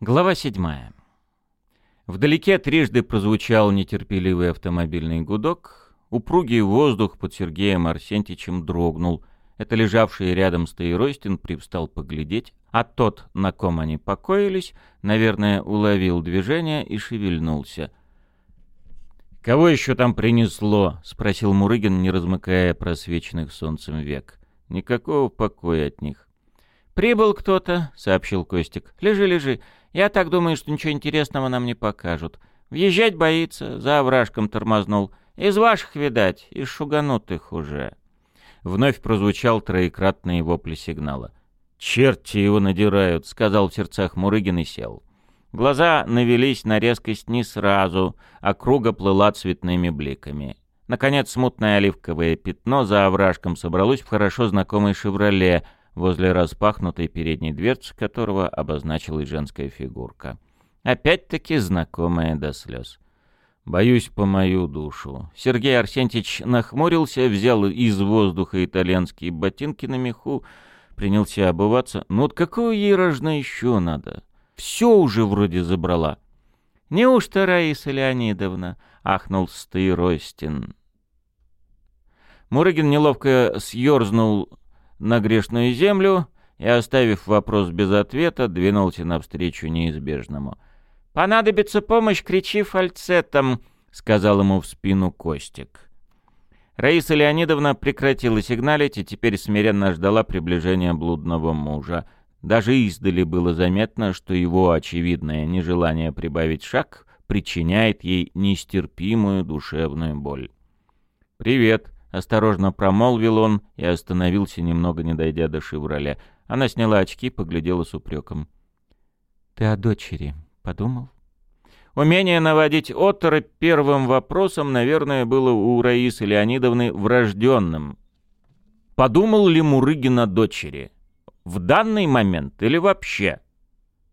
Глава седьмая. Вдалеке трижды прозвучал нетерпеливый автомобильный гудок. Упругий воздух под Сергеем Арсентичем дрогнул. Это лежавший рядом Стоиростин привстал поглядеть, а тот, на ком они покоились, наверное, уловил движение и шевельнулся. «Кого еще там принесло?» — спросил Мурыгин, не размыкая просвеченных солнцем век. «Никакого покоя от них». «Прибыл кто-то», — сообщил Костик. «Лежи, лежи. Я так думаю, что ничего интересного нам не покажут. Въезжать боится, за овражком тормознул. Из ваших, видать, из шуганутых уже». Вновь прозвучал троекратный вопли сигнала. «Черти его надирают», — сказал в сердцах Мурыгин и сел. Глаза навелись на резкость не сразу, а круга плыла цветными бликами. Наконец, смутное оливковое пятно за овражком собралось в хорошо знакомой «Шевроле», возле распахнутой передней дверцы которого обозначилась женская фигурка. Опять-таки знакомая до слез. «Боюсь по мою душу». Сергей Арсентьевич нахмурился, взял из воздуха итальянские ботинки на меху, принялся обуваться. «Ну вот какого ей рожна еще надо? Все уже вроде забрала». «Неужто Раиса Леонидовна?» — ахнул Стаиростин. Мурыгин неловко съерзнул на грешную землю и, оставив вопрос без ответа, двинулся навстречу неизбежному. «Понадобится помощь, кричи фальцетом», — сказал ему в спину Костик. Раиса Леонидовна прекратила сигналить и теперь смиренно ждала приближения блудного мужа. Даже издали было заметно, что его очевидное нежелание прибавить шаг причиняет ей нестерпимую душевную боль. «Привет», Осторожно промолвил он и остановился, немного не дойдя до «Шевроле». Она сняла очки, поглядела с упреком. «Ты о дочери подумал?» Умение наводить оторопь первым вопросом, наверное, было у Раисы Леонидовны врожденным. Подумал ли Мурыгин о дочери? В данный момент или вообще?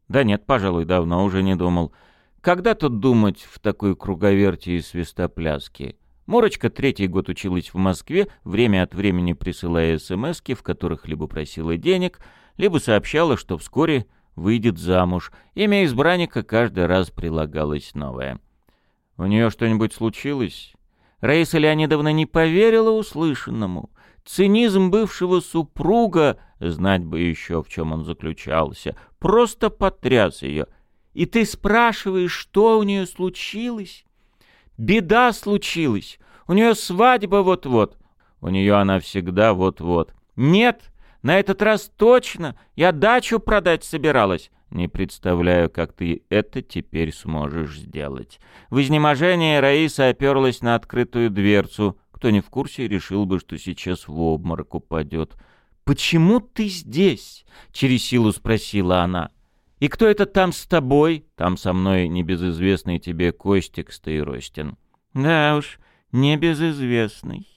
Да нет, пожалуй, давно уже не думал. Когда тут думать в такой круговерти и свистопляске? Морочка третий год училась в Москве, время от времени присылая смски, в которых либо просила денег, либо сообщала, что вскоре выйдет замуж. Имя избранника каждый раз прилагалось новое. «У нее что-нибудь случилось?» Раиса Леонидовна не поверила услышанному. Цинизм бывшего супруга, знать бы еще, в чем он заключался, просто потряс ее. «И ты спрашиваешь, что у нее случилось?» Беда случилась. У нее свадьба вот-вот. У нее она всегда вот-вот. Нет, на этот раз точно. Я дачу продать собиралась. Не представляю, как ты это теперь сможешь сделать. В изнеможении Раиса оперлась на открытую дверцу. Кто не в курсе, решил бы, что сейчас в обморок упадет. «Почему ты здесь?» — через силу спросила она. «И кто это там с тобой?» «Там со мной небезызвестный тебе Костик Стаиростин». «Да уж, небезызвестный».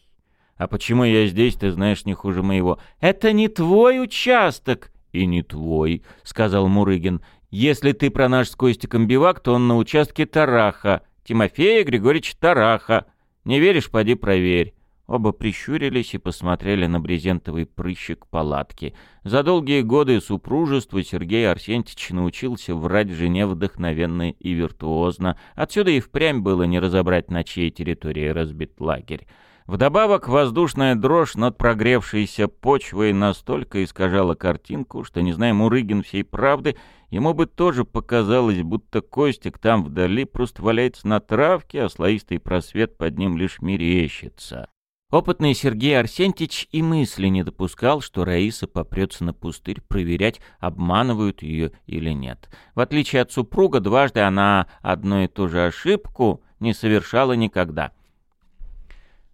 «А почему я здесь, ты знаешь, не хуже моего?» «Это не твой участок!» «И не твой», — сказал Мурыгин. «Если ты про наш с Костиком бивак, то он на участке Тараха. Тимофея Григорьевича Тараха. Не веришь, поди проверь». Оба прищурились и посмотрели на брезентовый прыщик палатки. За долгие годы супружества Сергей Арсентьевич научился врать жене вдохновенно и виртуозно. Отсюда и впрямь было не разобрать, на чьей территории разбит лагерь. Вдобавок воздушная дрожь над прогревшейся почвой настолько искажала картинку, что, не зная Мурыгин всей правды, ему бы тоже показалось, будто Костик там вдали просто валяется на травке, а слоистый просвет под ним лишь мерещится. Опытный Сергей Арсентьевич и мысли не допускал, что Раиса попрется на пустырь проверять, обманывают ее или нет. В отличие от супруга, дважды она одну и ту же ошибку не совершала никогда.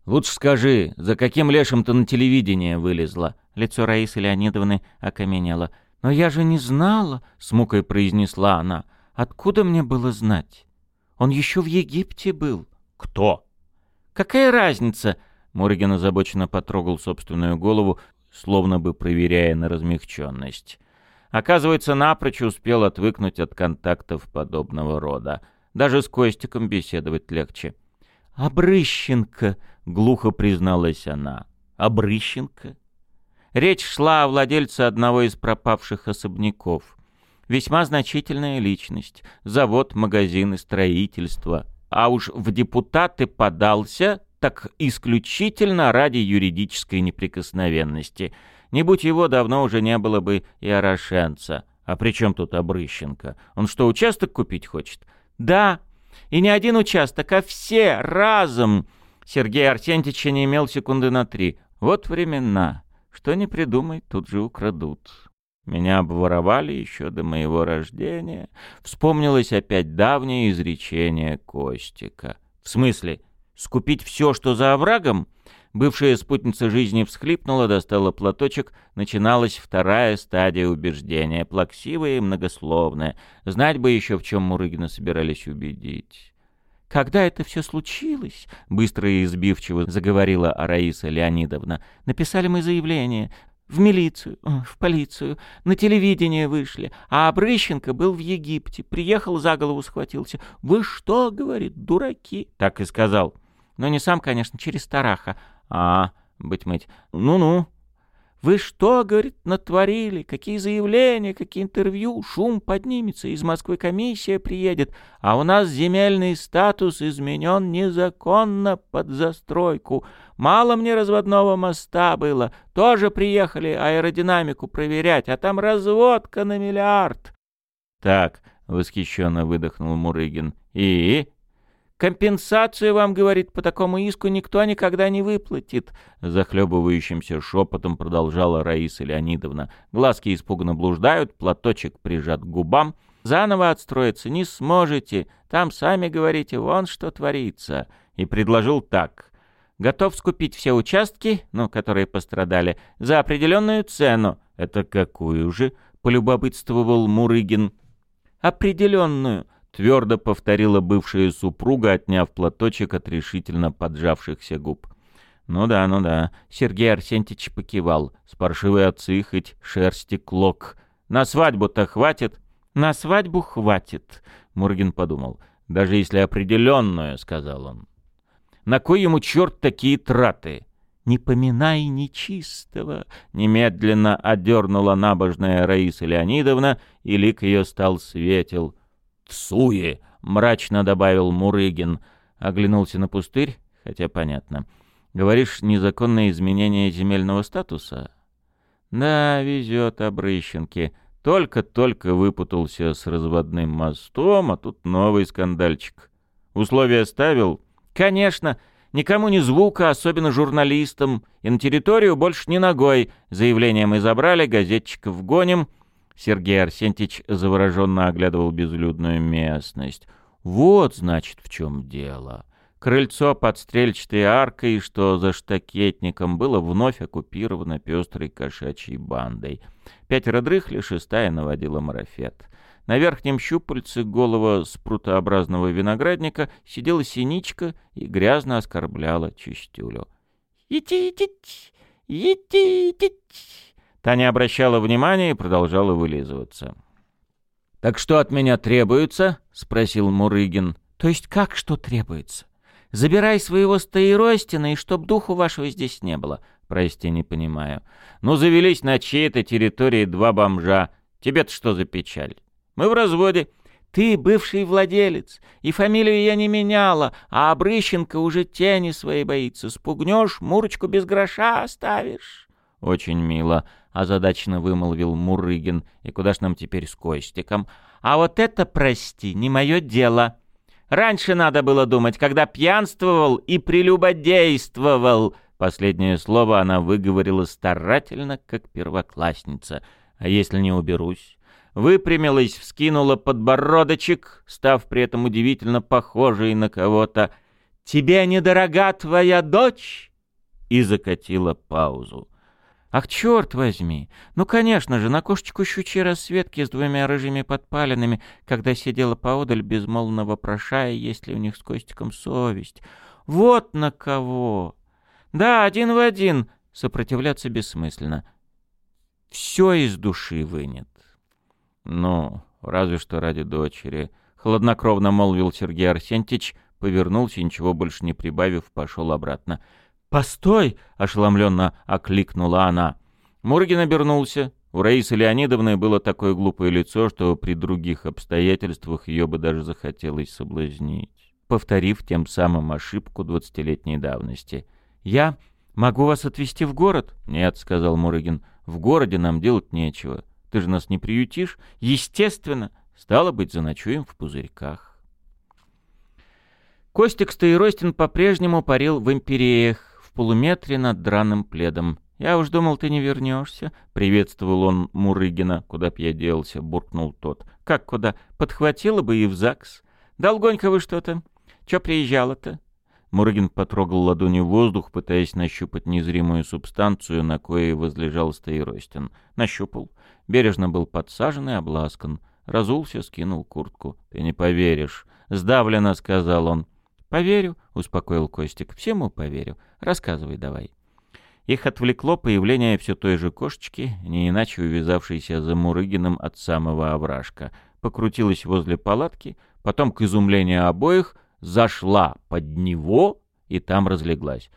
«Лучше скажи, за каким лешим ты на телевидение вылезла?» Лицо Раисы Леонидовны окаменело. «Но я же не знала», — с мукой произнесла она. «Откуда мне было знать? Он еще в Египте был». «Кто?» «Какая разница?» Морген озабоченно потрогал собственную голову, словно бы проверяя на размягченность. Оказывается, напрочь успел отвыкнуть от контактов подобного рода. Даже с Костиком беседовать легче. «Обрыщенко!» — глухо призналась она. «Обрыщенко?» Речь шла о владельце одного из пропавших особняков. Весьма значительная личность. Завод, магазины, строительство. А уж в депутаты подался, так исключительно ради юридической неприкосновенности. Не будь его, давно уже не было бы и Орошенца. А при чем тут Обрыщенко? Он что, участок купить хочет? Да, и не один участок, а все разом. Сергей Арсентьевич не имел секунды на три. Вот времена. Что не придумай, тут же украдут. Меня обворовали еще до моего рождения. Вспомнилось опять давнее изречение Костика. В смысле, скупить все, что за оврагом? Бывшая спутница жизни всхлипнула, достала платочек. Начиналась вторая стадия убеждения, плаксивая и многословная. Знать бы еще, в чем Мурыгина собирались убедить. «Когда это все случилось?» — быстро и избивчиво заговорила Араиса Леонидовна. «Написали мы заявление. В милицию, в полицию, на телевидение вышли. А Обрыщенко был в Египте. Приехал, за голову схватился. «Вы что?» — говорит, «дураки». Так и сказал. Но не сам, конечно, через Тараха. А, быть-мыть. Ну-ну. Вы что, говорит, натворили? Какие заявления, какие интервью? Шум поднимется, из Москвы комиссия приедет, а у нас земельный статус изменен незаконно под застройку. Мало мне разводного моста было. Тоже приехали аэродинамику проверять, а там разводка на миллиард. Так, восхищенно выдохнул Мурыгин. И? Компенсацию вам, говорит, по такому иску никто никогда не выплатит. Захлебывающимся шепотом продолжала Раиса Леонидовна. Глазки испуганно блуждают, платочек прижат к губам. Заново отстроиться не сможете. Там сами говорите, вон что творится. И предложил так. Готов скупить все участки, ну, которые пострадали, за определенную цену. Это какую же? Полюбопытствовал Мурыгин. Определенную твердо повторила бывшая супруга, отняв платочек от решительно поджавшихся губ. «Ну да, ну да», — Сергей Арсентьевич покивал. «С паршивой отцы хоть шерсти клок. На свадьбу-то хватит?» «На свадьбу хватит», — Мургин подумал. «Даже если определенную», — сказал он. «На кой ему черт такие траты?» «Не поминай нечистого!» — немедленно одернула набожная Раиса Леонидовна, и лик ее стал светел — «Суе!» — мрачно добавил Мурыгин. Оглянулся на пустырь, хотя понятно. «Говоришь, незаконное изменение земельного статуса?» «Да, везет Обрыщенке. Только-только выпутался с разводным мостом, а тут новый скандальчик. Условия ставил?» «Конечно!» Никому ни звука, особенно журналистам. И на территорию больше ни ногой. Заявление мы забрали, газетчиков гоним. Сергей Арсентьевич завороженно оглядывал безлюдную местность. Вот, значит, в чем дело. Крыльцо под стрельчатой аркой, что за штакетником, было вновь оккупировано пестрой кошачьей бандой. Пятеро дрыхли, шестая наводила марафет. На верхнем щупальце голого спрутообразного виноградника сидела синичка и грязно оскорбляла чистюлю. «Ити-ити-ити! Ити-ити-ити!» Та не обращала внимания и продолжала вылизываться. «Так что от меня требуется?» — спросил Мурыгин. «То есть как что требуется? Забирай своего Стаиростина, и чтоб духу вашего здесь не было». «Прости, не понимаю. Ну, завелись на чьей-то территории два бомжа. Тебе-то что за печаль? Мы в разводе». «Ты бывший владелец, и фамилию я не меняла, а Обрыщенко уже тени своей боится. Спугнешь, Мурочку без гроша оставишь». «Очень мило», — озадаченно вымолвил Мурыгин. «И куда ж нам теперь с Костиком?» «А вот это, прости, не мое дело. Раньше надо было думать, когда пьянствовал и прелюбодействовал». Последнее слово она выговорила старательно, как первоклассница. «А если не уберусь?» Выпрямилась, вскинула подбородочек, став при этом удивительно похожей на кого-то. «Тебе недорога твоя дочь?» И закатила паузу. Ах, черт возьми! Ну, конечно же, на кошечку щучьей расцветки с двумя рыжими подпалинами, когда сидела поодаль, безмолвно вопрошая, есть ли у них с Костиком совесть. Вот на кого! Да, один в один, сопротивляться бессмысленно. Все из души вынет. Ну, разве что ради дочери. Хладнокровно молвил Сергей Арсентьевич, повернулся ничего больше не прибавив, пошел обратно. — «Постой!» — ошеломленно окликнула она. Мургин обернулся. У Раисы Леонидовны было такое глупое лицо, что при других обстоятельствах ее бы даже захотелось соблазнить, повторив тем самым ошибку двадцатилетней давности. «Я могу вас отвезти в город?» «Нет», — сказал Мурыгин, — «в городе нам делать нечего. Ты же нас не приютишь?» «Естественно. Стало быть, заночуем в пузырьках». Костик Стоиростин по-прежнему парил в империях, в полуметре над драным пледом. «Я уж думал, ты не вернешься», — приветствовал он Мурыгина. «Куда б я делся?» — буркнул тот. «Как куда? Подхватила бы и в ЗАГС. Долгонько вы что-то. Чё приезжала-то?» Мурыгин потрогал ладонью воздух, пытаясь нащупать незримую субстанцию, на коей возлежал Стоиростин. Нащупал. Бережно был подсажен и обласкан. Разулся, скинул куртку. «Ты не поверишь!» — сдавленно сказал он. «Поверю», — успокоил Костик. «Всему поверю. Рассказывай давай». Их отвлекло появление все той же кошечки, не иначе увязавшейся за Мурыгиным от самого овражка. Покрутилась возле палатки, потом, к изумлению обоих, зашла под него и там разлеглась.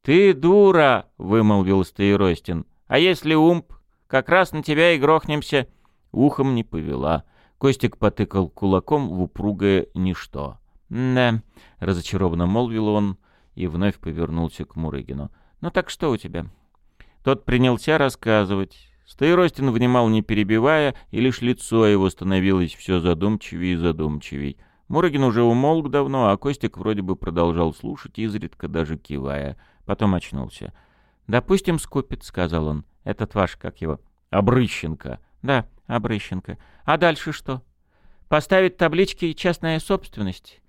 «Ты дура!» — вымолвил Стоиростин. «А если умп? Как раз на тебя и грохнемся!» Ухом не повела. Костик потыкал кулаком в упругое ничто. «Да», — разочарованно молвил он и вновь повернулся к Мурыгину. «Ну так что у тебя?» Тот принялся рассказывать. Стоиростин внимал, не перебивая, и лишь лицо его становилось все задумчивее и задумчивей. Мурыгин уже умолк давно, а Костик вроде бы продолжал слушать, изредка даже кивая. Потом очнулся. «Допустим, скупит», — сказал он. «Этот ваш, как его?» «Обрыщенко». «Да, Обрыщенко. А дальше что?» «Поставить таблички «Частная собственность».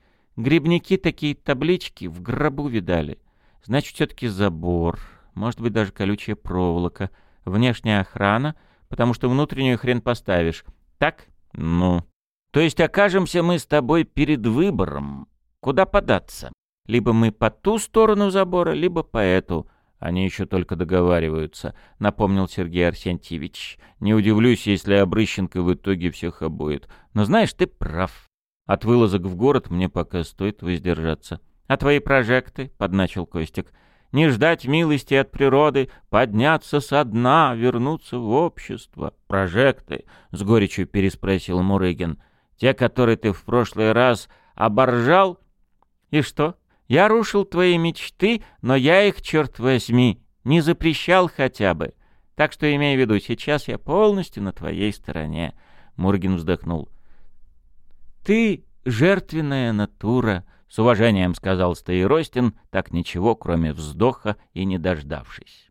Грибники такие таблички в гробу видали. Значит, все-таки забор, может быть, даже колючая проволока, внешняя охрана, потому что внутреннюю хрен поставишь. Так? Ну. То есть окажемся мы с тобой перед выбором. Куда податься? Либо мы по ту сторону забора, либо по эту. Они еще только договариваются, напомнил Сергей Арсентьевич. Не удивлюсь, если Обрыщенко в итоге всех обоит. Но знаешь, ты прав. От вылазок в город мне пока стоит воздержаться. А твои прожекты, — подначил Костик, — не ждать милости от природы, подняться со дна, вернуться в общество. Прожекты, — с горечью переспросил Мурыгин. Те, которые ты в прошлый раз оборжал? И что? Я рушил твои мечты, но я их, черт возьми, не запрещал хотя бы. Так что имей в виду, сейчас я полностью на твоей стороне. Мургин вздохнул. «Ты жертвенная натура», — с уважением сказал Стоиростин, так ничего, кроме вздоха и не дождавшись.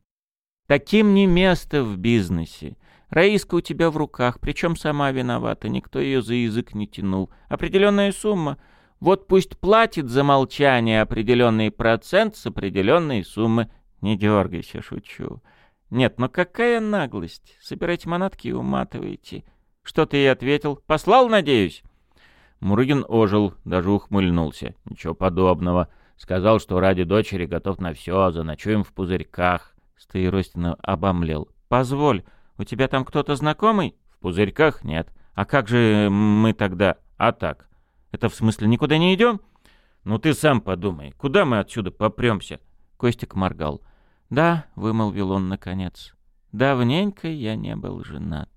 «Таким не место в бизнесе. Раиска у тебя в руках, причем сама виновата, никто ее за язык не тянул. Определенная сумма. Вот пусть платит за молчание определенный процент с определенной суммы. Не дергайся, шучу. Нет, но какая наглость. Собирайте манатки и уматывайте. Что ты ей ответил? Послал, надеюсь? Мурыгин ожил, даже ухмыльнулся. Ничего подобного. Сказал, что ради дочери готов на все, заночуем в пузырьках. Стоиростина обомлел. «Позволь, у тебя там кто-то знакомый?» «В пузырьках нет. А как же мы тогда...» «А так. Это в смысле никуда не идем?» «Ну ты сам подумай, куда мы отсюда попремся?» Костик моргал. «Да», — вымолвил он наконец, — «давненько я не был женат».